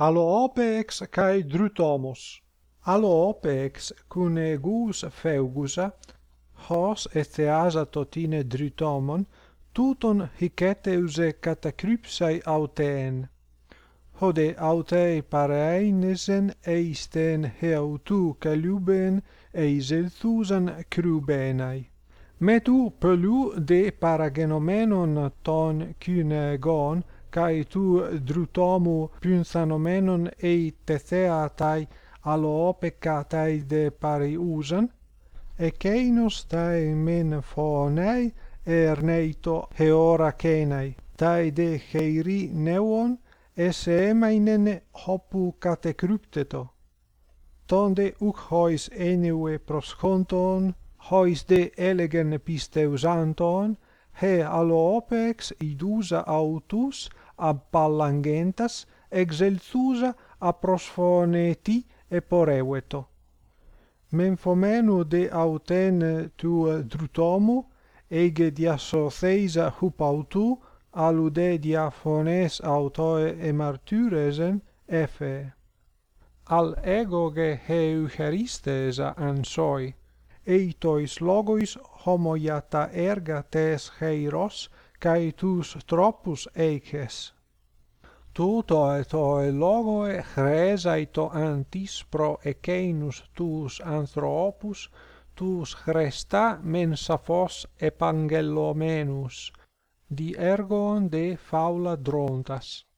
Aloopex kai drutomos. Aloopex cune gus feugusa hos etheasa totine drutomon, tuton hiceteuse catacrypsai auteen. Hode autei pareeinesen eisten heautu caluben eiselthusan crubenai. Metu pelu de paragenomenon ton kynegon kai tu drutomu pynsanomenon ei tethea tai aloopeca tai de pariusan ekeinos tai men fonei erneito heora kenai tai de heiri neuon esse emainen hopu catecrypteto tonde uk hois enue prosconton hois de elegen pisteusanton he alopex idusa autus ab appallangentas exelthusa e eporeueto. Memphomenu de auten tu drutomu, ege diasotheisa hupautu, alude diaphones autoe emartyresen, efe. Al egoge heucheristesa ansoi, eitois logois homoiata erga tes heiros, cae tus tropus eices. Tu toe logo e chresaito antis pro eceinus tuus anthropus, tuus chresta mensaphos epangelomenus, di ergon de faula drontas.